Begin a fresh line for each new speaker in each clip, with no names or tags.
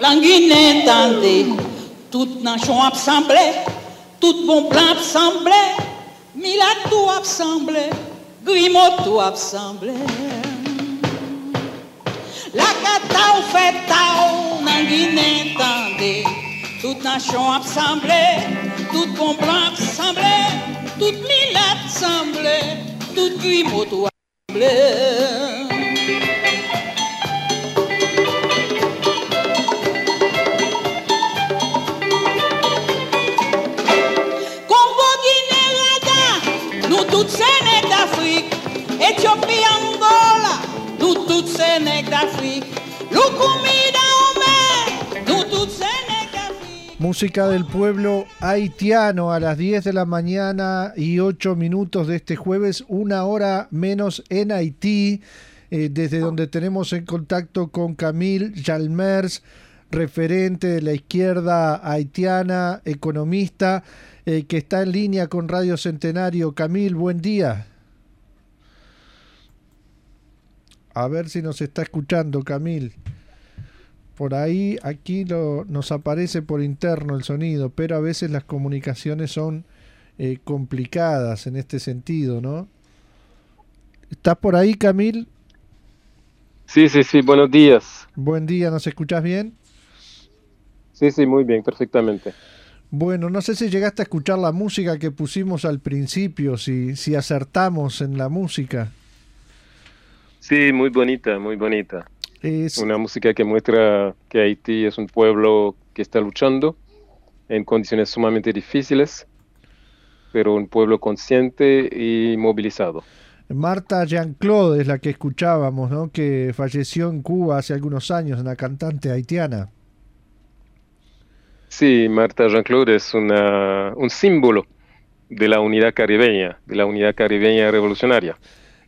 Langine tande, tout nan chon ap semble, tout bon plan ap semble, milatou ap semble, grimotou ap semble. La kata ou feta ou nan Gine tande, tout nan chon ap semble, tout bon plan ap semble, tout milat semble, tout grimotou ap semble.
Música del pueblo haitiano a las 10 de la mañana y 8 minutos de este jueves, una hora menos en Haití, eh, desde donde tenemos en contacto con Camille Jalmers, referente de la izquierda haitiana, economista, eh, que está en línea con Radio Centenario. Camille, buen día. A ver si nos está escuchando, Camil. Por ahí, aquí lo, nos aparece por interno el sonido, pero a veces las comunicaciones son eh, complicadas en este sentido, ¿no? ¿Estás por ahí, Camil?
Sí, sí, sí, buenos días.
Buen día, ¿nos escuchas bien?
Sí, sí, muy bien, perfectamente.
Bueno, no sé si llegaste a escuchar la música que pusimos al principio, si, si acertamos en la música.
Sí, muy bonita, muy bonita. Es una música que muestra que Haití es un pueblo que está luchando en condiciones sumamente difíciles, pero un pueblo consciente y movilizado.
Marta Jean-Claude es la que escuchábamos, ¿no? que falleció en Cuba hace algunos años, una cantante haitiana.
Sí, Marta Jean-Claude es una, un símbolo de la unidad caribeña, de la unidad caribeña revolucionaria.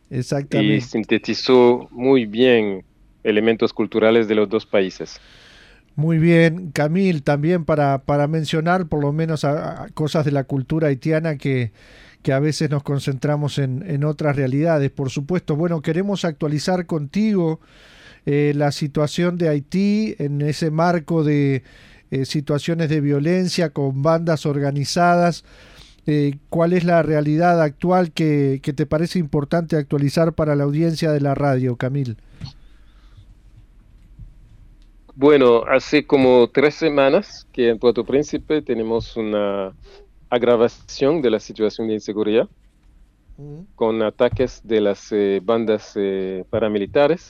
Exactamente.
Y sintetizó muy bien elementos culturales de los dos países.
Muy bien, Camil, también para, para mencionar por lo menos a, cosas de la cultura haitiana que, que a veces nos concentramos en, en, otras realidades. Por supuesto, bueno, queremos actualizar contigo eh, la situación de Haití en ese marco de eh, situaciones de violencia con bandas organizadas eh, cuál es la realidad actual que, te parece importante actualizar para la audiencia de la radio, Camil.
Bueno, hace como tres semanas que en Puerto Príncipe tenemos una agravación de la situación de inseguridad con ataques de las eh, bandas eh, paramilitares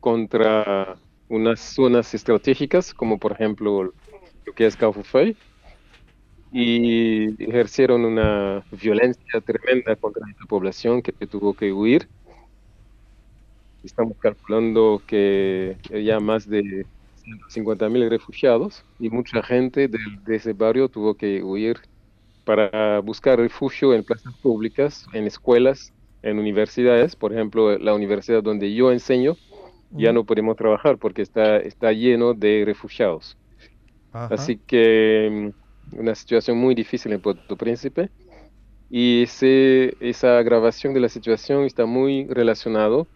contra unas zonas estratégicas como por ejemplo lo que es Caufufay y ejercieron una violencia tremenda contra la población que tuvo que huir. Estamos calculando que ya más de 150 mil refugiados y mucha gente de, de, ese barrio tuvo que huir para buscar refugio en plazas públicas, en escuelas, en universidades. Por ejemplo, la universidad donde yo enseño ya no podemos trabajar porque está, está lleno de refugiados. Así que una situación muy difícil en Puerto Príncipe y ese, esa agravación de la situación está muy relacionado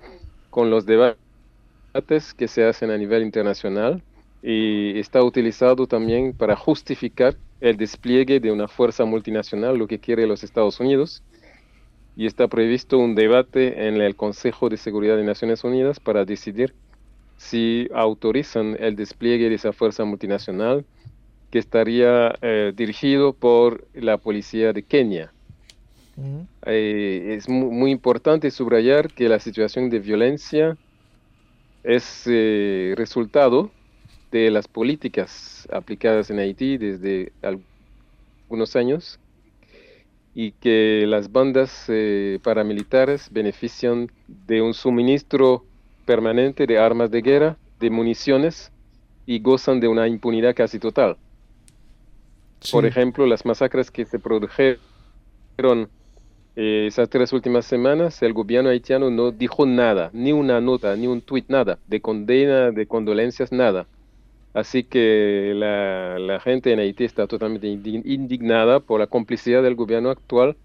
con los debates que se hacen a nivel internacional y está utilizado también para justificar el despliegue de una fuerza multinacional, lo que quiere los Estados Unidos, y está previsto un debate en el Consejo de Seguridad de Naciones Unidas para decidir si autorizan el despliegue de esa fuerza multinacional que estaría eh, dirigido por la policía de Kenia. Eh, es muy, importante subrayar que la situación de violencia es eh, resultado de las políticas aplicadas en Haití desde algunos años y que las bandas paramilitares benefician de un suministro permanente de armas de guerra, de municiones y gozan de una impunidad casi total. Por ejemplo, las masacres que se produjeron eh, esas tres últimas semanas, el gobierno haitiano no dijo nada, ni una nota, ni un tuit, nada, de condena, de condolencias, nada. Así que la, la gente en Haití está totalmente indignada por la complicidad del gobierno actual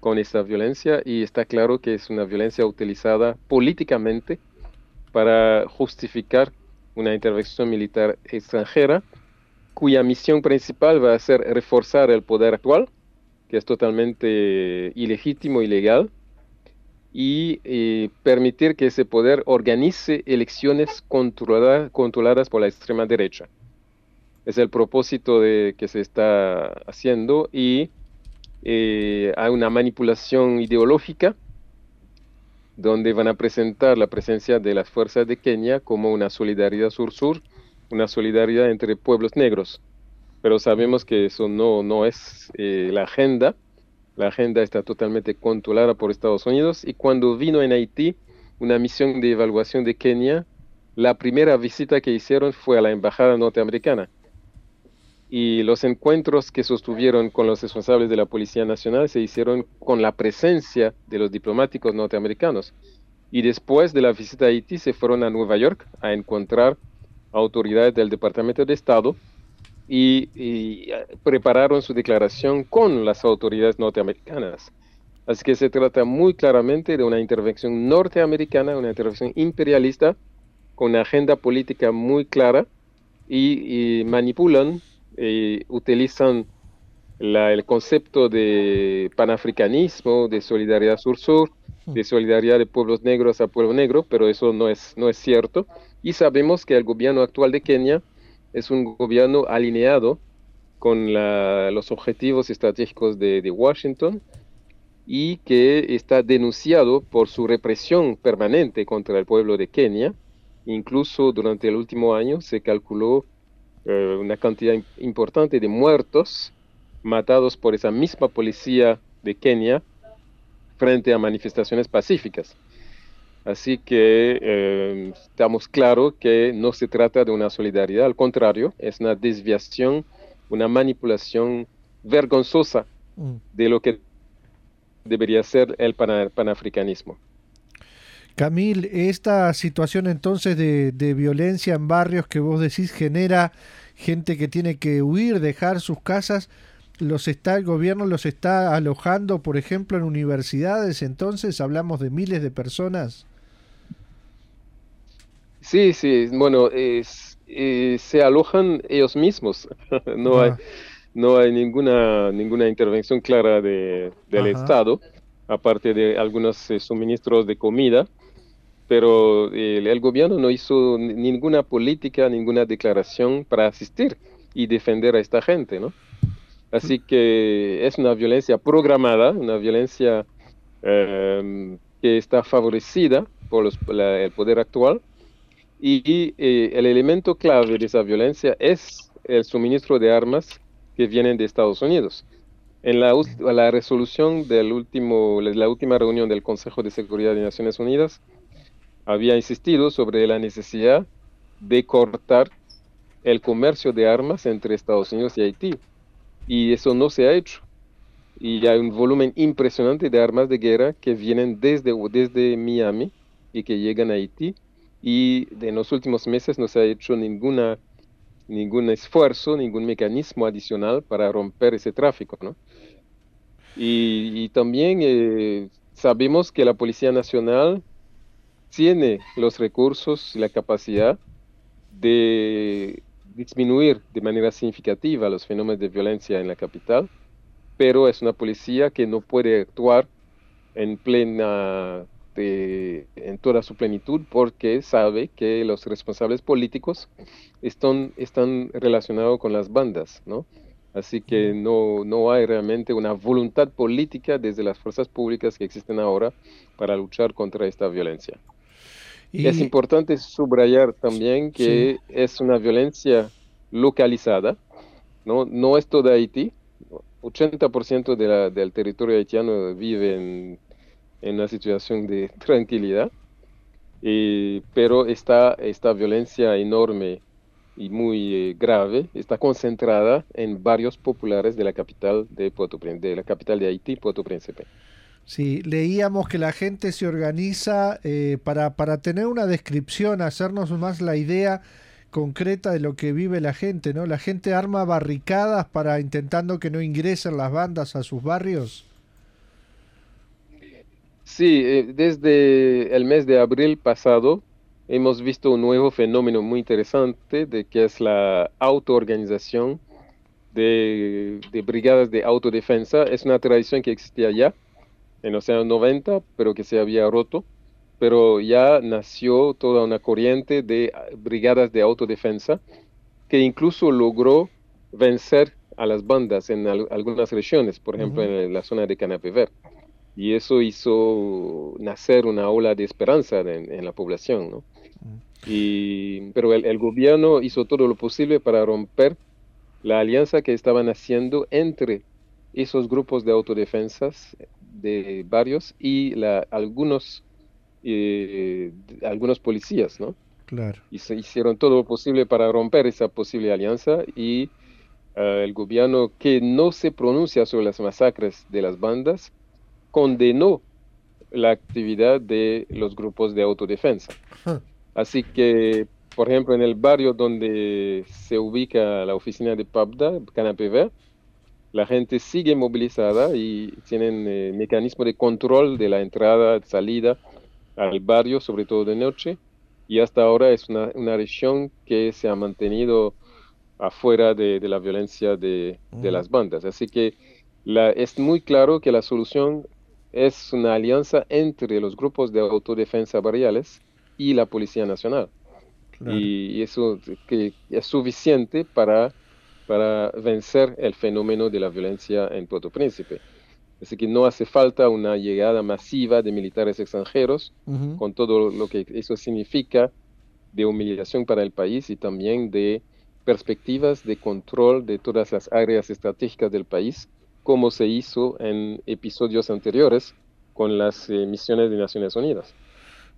con esta violencia y está claro que es una violencia utilizada políticamente para justificar una intervención militar extranjera cuya misión principal va a ser reforzar el poder actual, que es totalmente ilegítimo, ilegal, y eh, permitir que ese poder organice elecciones controladas por la extrema derecha. Es el propósito de que se está haciendo y eh, hay una manipulación ideológica donde van a presentar la presencia de las fuerzas de Kenia como una solidaridad sur-sur, una solidaridad entre pueblos negros. Pero sabemos que eso no, no es eh, la agenda. La agenda está totalmente controlada por Estados Unidos y cuando vino en Haití una misión de evaluación de Kenia, la primera visita que hicieron fue a la embajada norteamericana y los encuentros que sostuvieron con los responsables de la Policía Nacional se hicieron con la presencia de los diplomáticos norteamericanos. Y después de la visita a Haití se fueron a Nueva York a encontrar autoridades del Departamento de Estado y, eh, prepararon su declaración con las autoridades norteamericanas. Así que se trata muy claramente de una intervención norteamericana, una intervención imperialista, con una agenda política muy clara y manipulan eh, utilizan el concepto de panafricanismo, de solidaridad sur-sur, de solidaridad de pueblos negros a pueblo negro, pero eso no es, no es cierto. Y sabemos que el gobierno actual de Kenia es un gobierno alineado con los objetivos estratégicos de, de, Washington y que está denunciado por su represión permanente contra el pueblo de Kenia. Incluso durante el último año se calculó eh, una cantidad importante de muertos matados por esa misma policía de Kenia frente a manifestaciones pacíficas. Así que eh, estamos claros que no se trata de una solidaridad, al contrario, es una desviación, una manipulación vergonzosa mm. de lo que debería ser el panafricanismo.
Camil, esta situación entonces de, violencia en barrios que vos decís genera gente que tiene que huir, dejar sus casas, los está el gobierno los está alojando, por ejemplo, en universidades, entonces hablamos de miles de personas.
Sí, sí, bueno, es, eh, se alojan ellos mismos, no hay no hay ninguna ninguna intervención clara de, del Estado, aparte de algunos eh, suministros de comida pero el, gobierno no hizo ninguna política, ninguna declaración para asistir y defender a esta gente, ¿no? Así que es una violencia programada, una violencia em, que está favorecida por el poder actual y, eh, el elemento clave de esa violencia es el suministro de armas que vienen de Estados Unidos. En la, la resolución último, la última reunión del Consejo de Seguridad de Naciones Unidas, había insistido sobre la necesidad de cortar el comercio de armas entre Estados Unidos y Haití. Y eso no se ha hecho. Y hay un volumen impresionante de armas de guerra que vienen desde, desde Miami y que llegan a Haití. Y en los últimos meses no se ha hecho ninguna, ningún esfuerzo, ningún mecanismo adicional para romper ese tráfico. ¿no? Y, también eh, sabemos que la Policía Nacional tiene los recursos y la capacidad de disminuir de manera significativa los fenómenos de violencia en la capital, pero es una policía que no puede actuar en plena en toda su plenitud porque sabe que los responsables políticos están, están relacionados con las bandas, ¿no? Así que no, no hay realmente una voluntad política desde las fuerzas públicas que existen ahora para luchar contra esta violencia. Es importante subrayar también que es una violencia localizada, no, no es toda Haití. 80% de la, del territorio haitiano vive en, en una situación de tranquilidad, pero esta, esta violencia enorme y muy eh, grave está concentrada en barrios populares de la capital de Puerto de la capital de Haití, Puerto Príncipe.
Sí, leíamos que la gente se organiza eh, para, para tener una descripción, hacernos más la idea concreta de lo que vive la gente, ¿no? La gente arma barricadas para intentando que no ingresen las bandas a sus barrios.
Sí, eh, desde el mes de abril pasado hemos visto un nuevo fenómeno muy interesante de que es la autoorganización de, de brigadas de autodefensa. Es una tradición que existía ya en los años 90, pero que se había roto. Pero ya nació toda una corriente de brigadas de autodefensa que incluso logró vencer a las bandas en algunas regiones, por ejemplo en la zona de Canapever. Y eso hizo nacer una ola de esperanza en, la población. ¿no? y, pero el, el, gobierno hizo todo lo posible para romper la alianza que estaban haciendo entre esos grupos de autodefensas de varios y la, algunos, eh, algunos policías, ¿no?
Claro.
Y se hicieron todo lo posible para romper esa posible alianza y uh, el gobierno que no se pronuncia sobre las masacres de las bandas condenó la actividad de los grupos de autodefensa. Así que, por ejemplo, en el barrio donde se ubica la oficina de PAPDA, Canapé la gente sigue movilizada y tienen eh, mecanismo de control de la entrada, salida al barrio, sobre todo de noche. Y hasta ahora es una, una región que se ha mantenido afuera de, de la violencia de, de, las bandas. Así que la, es muy claro que la solución es una alianza entre los grupos de autodefensa barriales y la Policía Nacional. Y, eso que es suficiente para, para vencer el fenómeno de la violencia en Puerto Príncipe. Así que no hace falta una llegada masiva de militares extranjeros, con todo lo que eso significa de humillación para el país y también de perspectivas de control de todas las áreas estratégicas del país, como se hizo en episodios anteriores con las eh, misiones de Naciones Unidas.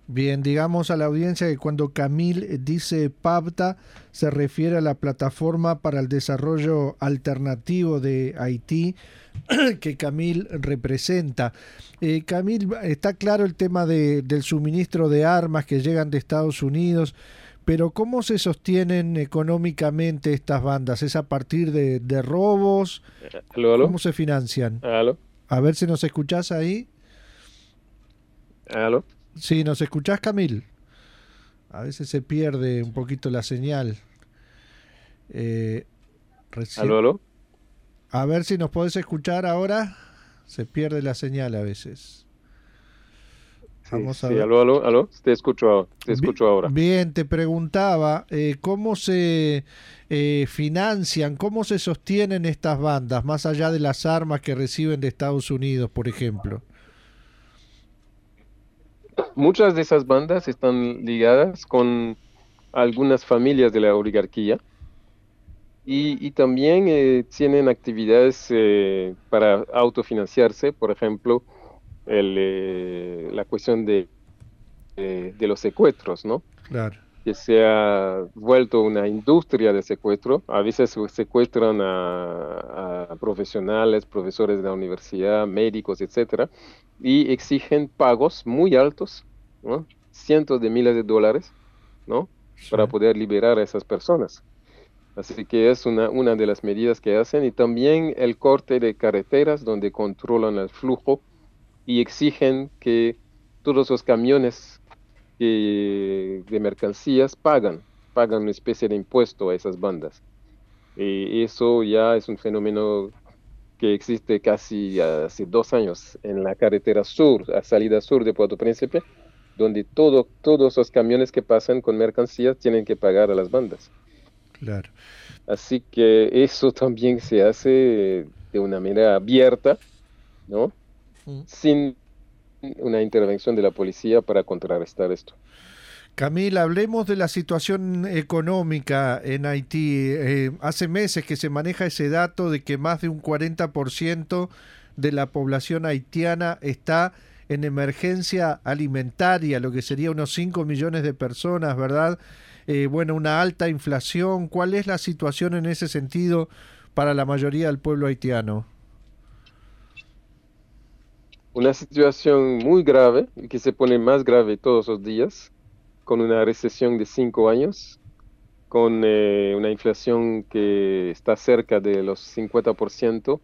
Bien, digamos a la audiencia que cuando Camil dice PAPTA se refiere a la plataforma para el desarrollo alternativo de Haití que Camil representa. Eh, Camil, está claro el tema de, del suministro de armas que llegan de Estados Unidos, pero ¿cómo se sostienen económicamente estas bandas? ¿Es a partir de, de robos? ¿Cómo se financian? A ver si nos escuchás ahí.
¿Aló?
Sí, ¿nos escuchás, Camil? A veces se pierde un poquito la señal.
Eh, ¿Aló, aló?
A ver si nos podés escuchar ahora. Se pierde la señal a veces.
Vamos a sí, aló, aló, aló. Te escucho, te escucho ahora.
Bien, te preguntaba, eh, ¿cómo se eh, financian, cómo se sostienen estas bandas, más allá de las armas que reciben de Estados Unidos, por ejemplo?
muchas de esas bandas están ligadas con algunas familias de la oligarquía y, también eh, tienen actividades eh, para autofinanciarse, por ejemplo, eh, la cuestión de, de los secuestros, ¿no?
Claro.
Que se ha vuelto una industria de secuestro. A veces secuestran a, a profesionales, profesores de la universidad, médicos, etcétera, y exigen pagos muy altos, cientos de miles de dólares, ¿no? para poder liberar a esas personas. Así que es una, una de las medidas que hacen y también el corte de carreteras donde controlan el flujo y exigen que todos los camiones de mercancías pagan, pagan una especie de impuesto a esas bandas. Y eso ya es un fenómeno que existe casi hace dos años en la carretera sur, a salida sur de Puerto Príncipe, donde todo, todos los camiones que pasan con mercancías tienen que pagar a las bandas.
Claro.
Así que eso también se hace de una manera abierta, ¿no? Mm. Sin una intervención de la policía para contrarrestar esto.
Camila, hablemos de la situación económica en Haití. Eh, hace meses que se maneja ese dato de que más de un 40% de la población haitiana está en emergencia alimentaria, lo que sería unos 5 millones de personas, ¿verdad? Eh, bueno, una alta inflación. ¿Cuál es la situación en ese sentido para la mayoría del pueblo haitiano?
Una situación muy grave que se pone más grave todos los días con una recesión de cinco años, con eh, una inflación que está cerca de los 50%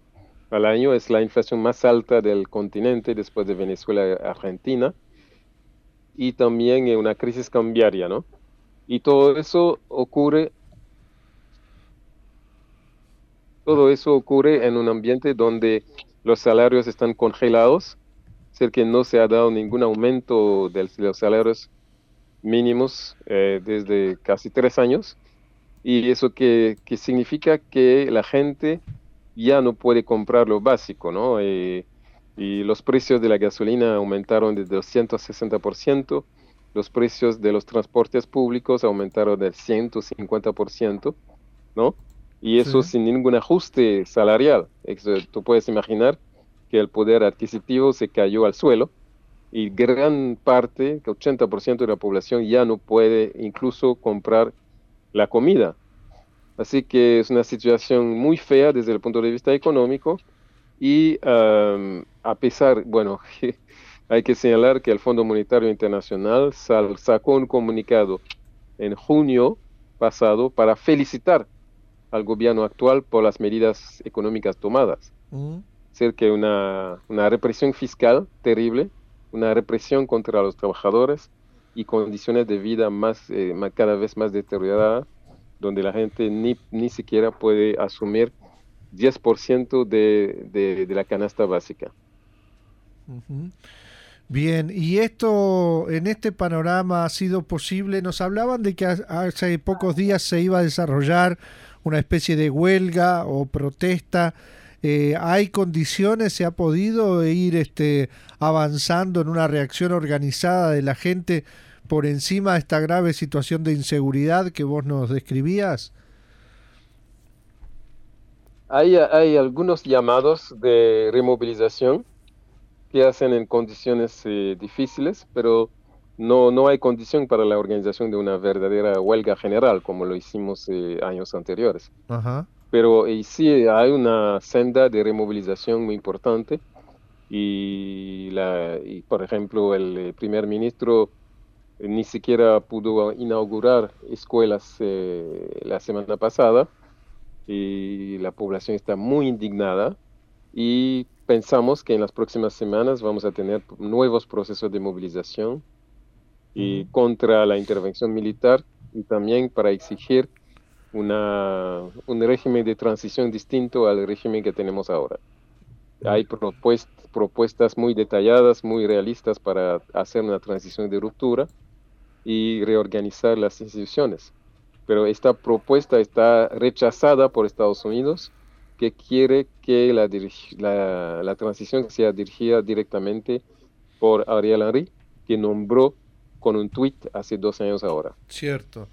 al año. Es la inflación más alta del continente después de Venezuela y Argentina. y también una crisis cambiaria, ¿no? Y todo eso ocurre todo eso ocurre en un ambiente donde los salarios están congelados, es que no se ha dado ningún aumento de los salarios mínimos eh, desde casi tres años, y eso que, significa que la gente ya no puede comprar lo básico, ¿no? Eh, y los precios de la gasolina aumentaron de 260%, los precios de los transportes públicos aumentaron del 150%, ¿no? Y eso sin ningún ajuste salarial. tú puedes imaginar que el poder adquisitivo se cayó al suelo y gran parte, 80% de la población ya no puede incluso comprar la comida. Así que es una situación muy fea desde el punto de vista económico y a pesar, bueno, hay que señalar que el Fondo Monetario Internacional sacó un comunicado en junio pasado para felicitar al gobierno actual por las medidas económicas tomadas. Mm. Ser que una, una represión fiscal terrible, una represión contra los trabajadores y condiciones de vida más, eh, cada vez más deterioradas, donde la gente ni, ni siquiera puede asumir 10% de, de, de la canasta básica.
Bien, y esto en este panorama ha sido posible. Nos hablaban de que hace pocos días se iba a desarrollar una especie de huelga o protesta. Eh, ¿Hay condiciones? ¿Se ha podido ir este, avanzando en una reacción organizada de la gente por encima de esta grave situación de inseguridad que vos nos describías?
Hay, hay algunos llamados de removilización que hacen en condiciones eh, difíciles, pero no, no hay condición para la organización de una verdadera huelga general como lo hicimos eh, años anteriores. Pero sí hay una senda de removilización muy importante y, la, y por ejemplo, el eh, primer ministro ni siquiera pudo inaugurar escuelas la semana pasada y la población está muy indignada y pensamos que en las próximas semanas vamos a tener nuevos procesos de movilización y contra la intervención militar y también para exigir una, un régimen de transición distinto al régimen que tenemos ahora. Hay propuestas muy detalladas, muy realistas para hacer una transición de ruptura y reorganizar las instituciones pero esta propuesta está rechazada por Estados Unidos, que quiere que la, la, la transición sea dirigida directamente por Ariel Henry, que nombró con un tuit hace dos años ahora.
Cierto.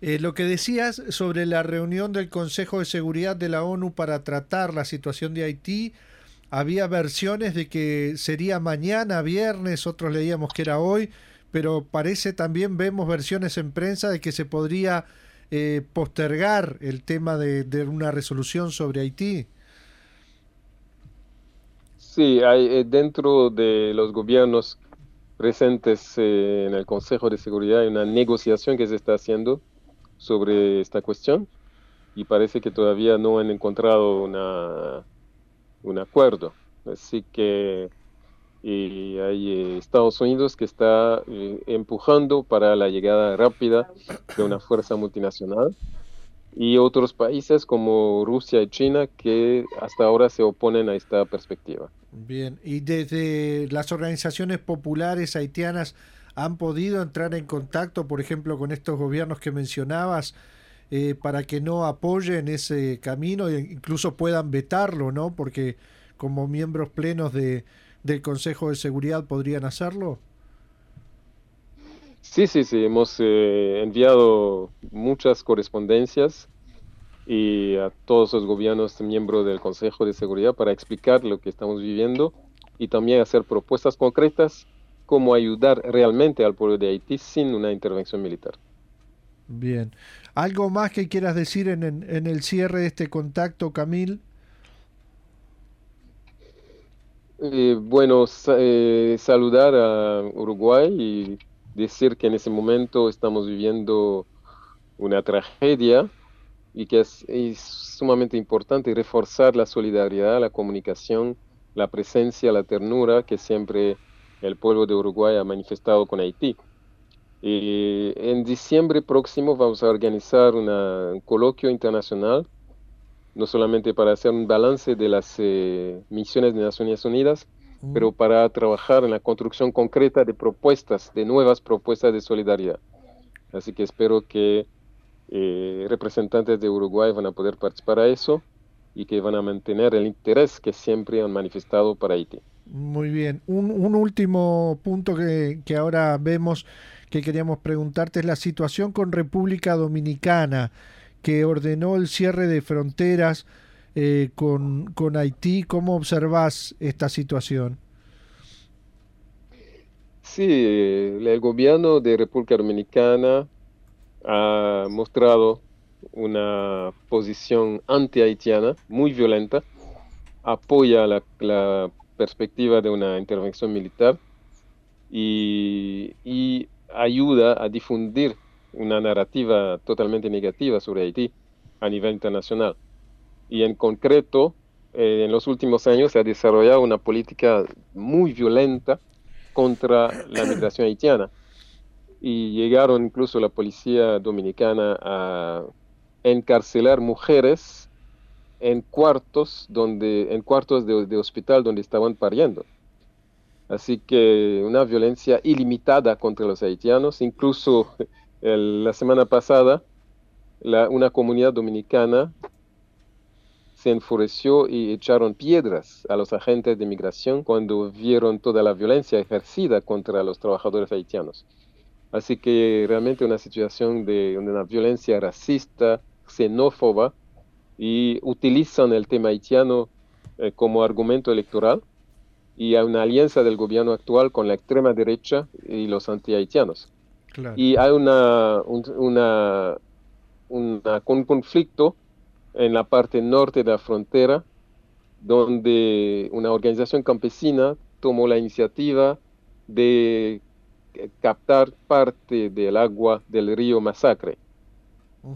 Eh, lo que decías sobre la reunión del Consejo de Seguridad de la ONU para tratar la situación de Haití, había versiones de que sería mañana, viernes, otros leíamos que era hoy, pero parece también vemos versiones en prensa de que se podría eh, postergar el tema de, una resolución sobre Haití?
Sí, hay eh, dentro de los gobiernos presentes eh, en el Consejo de Seguridad hay una negociación que se está haciendo sobre esta cuestión y parece que todavía no han encontrado una, un acuerdo. Así que y hay eh, Estados Unidos que está eh, empujando para la llegada rápida de una fuerza multinacional y otros países como Rusia y China que hasta ahora se oponen a esta perspectiva.
Bien, y desde las organizaciones populares haitianas han podido entrar en contacto, por ejemplo, con estos gobiernos que mencionabas, eh, para que no apoyen ese camino e incluso puedan vetarlo, ¿no? Porque como miembros plenos de, del Consejo de Seguridad podrían hacerlo?
Sí, sí, sí, hemos eh, enviado muchas correspondencias y a todos los gobiernos miembros del Consejo de Seguridad para explicar lo que estamos viviendo y también hacer propuestas concretas cómo ayudar realmente al pueblo de Haití sin una intervención militar.
Bien. ¿Algo más que quieras decir en, en el cierre de este contacto, Camil?
Eh, bueno, eh, saludar a Uruguay y decir que en ese momento estamos viviendo una tragedia y que es, sumamente importante reforzar la solidaridad, la comunicación, la presencia, la ternura que siempre el pueblo de Uruguay ha manifestado con Haití. Y en diciembre próximo vamos a organizar un coloquio internacional, no solamente para hacer un balance de las eh, misiones de Naciones Unidas, mm. pero para trabajar en la construcción concreta de propuestas, de nuevas propuestas de solidaridad. Así que espero que eh, representantes de Uruguay van a poder participar a eso y que van a mantener el interés que siempre han manifestado para Haití.
Muy bien. Un, un último punto que, que ahora vemos que queríamos preguntarte es la situación con República Dominicana, que ordenó el cierre de fronteras eh, con, con Haití. ¿Cómo observas esta situación?
Sí, el gobierno de República Dominicana ha mostrado una posición anti-haitiana muy violenta, apoya la, perspectiva de una intervención militar y ayuda a difundir una narrativa totalmente negativa sobre Haití a nivel internacional. Y en concreto, eh, en los últimos años se ha desarrollado una política muy violenta contra la migración haitiana. Y llegaron incluso la policía dominicana a encarcelar mujeres en cuartos donde en cuartos de, de hospital donde estaban pariendo. Así que una violencia ilimitada contra los haitianos. Incluso la semana pasada, una comunidad dominicana se enfureció y echaron piedras a los agentes de migración cuando vieron toda la violencia ejercida contra los trabajadores haitianos. Así que realmente una situación de una violencia racista, xenófoba, y utilizan el tema haitiano eh, como argumento electoral y a una alianza del gobierno actual con la extrema derecha y los anti-haitianos. Y hay una, una, un conflicto en la parte norte de la frontera, donde una organización campesina tomó la iniciativa de captar parte del agua del río Masacre.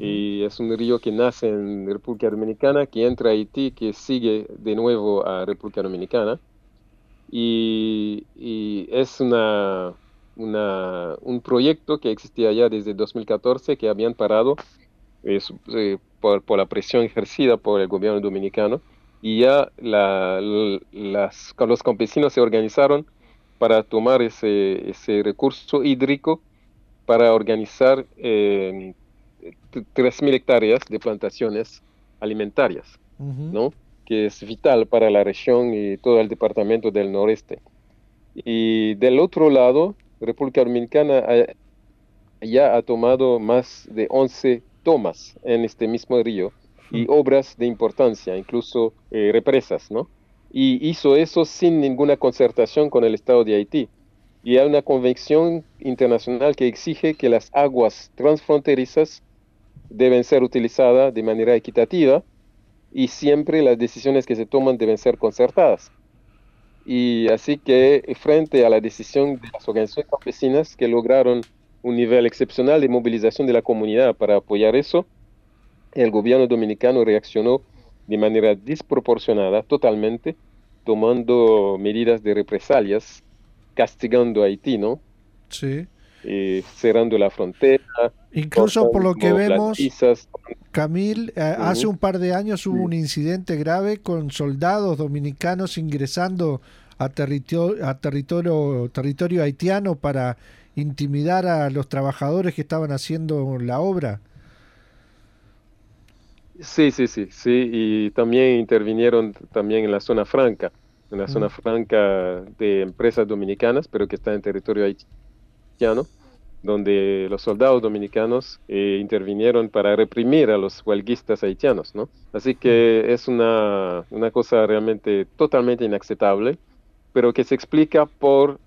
Y es un río que nace en República Dominicana, que entra a Haití, que sigue de nuevo a República Dominicana. Y, es una, un proyecto que existía ya desde 2014 que habían parado eh, por, la presión ejercida por el gobierno dominicano y ya la, las, los campesinos se organizaron para tomar ese, ese recurso hídrico para organizar eh, 3.000 hectáreas de plantaciones alimentarias, ¿no? que es vital para la región y todo el departamento del noreste. Y del otro lado, República Dominicana ya ha tomado más de 11 tomas en este mismo río y obras de importancia, incluso eh, represas, ¿no? Y hizo eso sin ninguna concertación con el Estado de Haití. Y hay una convención internacional que exige que las aguas transfronterizas deben ser utilizadas de manera equitativa y siempre las decisiones que se toman deben ser concertadas. Y así que frente a la decisión de las organizaciones campesinas que lograron un nivel excepcional de movilización de la comunidad para apoyar eso, el gobierno dominicano reaccionó de manera desproporcionada totalmente, tomando medidas de represalias, castigando a Haití, ¿no?
Sí.
Eh, cerrando la frontera.
Incluso por lo que vemos, Camil, eh, hace un par de años hubo un incidente grave con soldados dominicanos ingresando a, territorio, a territorio, territorio haitiano para intimidar a los trabajadores que estaban haciendo la obra.
Sí, sí, sí, sí, y también intervinieron también en la zona franca, en la zona franca de empresas dominicanas, pero que está en territorio haitiano donde los soldados dominicanos eh, intervinieron para reprimir a los huelguistas haitianos, ¿no? Así que es una, una cosa realmente totalmente inaceptable, pero que se explica por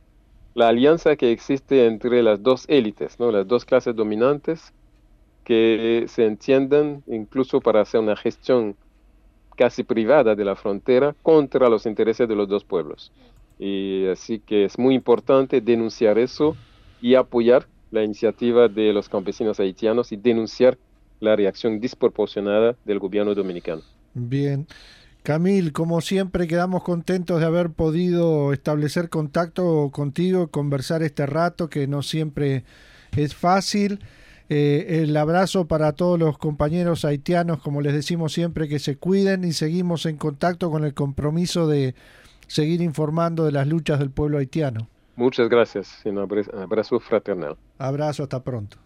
la alianza que existe entre las dos élites, ¿no? Las dos clases dominantes que se entienden incluso para hacer una gestión casi privada de la frontera contra los intereses de los dos pueblos. Y así que es muy importante denunciar eso y apoyar la iniciativa de los campesinos haitianos y denunciar la reacción desproporcionada del gobierno dominicano.
Bien. Camil, como siempre quedamos contentos de haber podido establecer contacto contigo, conversar este rato que no siempre es fácil. Eh, el abrazo para todos los compañeros haitianos, como les decimos siempre, que se cuiden y seguimos en contacto con el compromiso de seguir informando de las luchas del pueblo haitiano.
Muchas gracias. Un abrazo fraternal.
Abrazo, hasta pronto.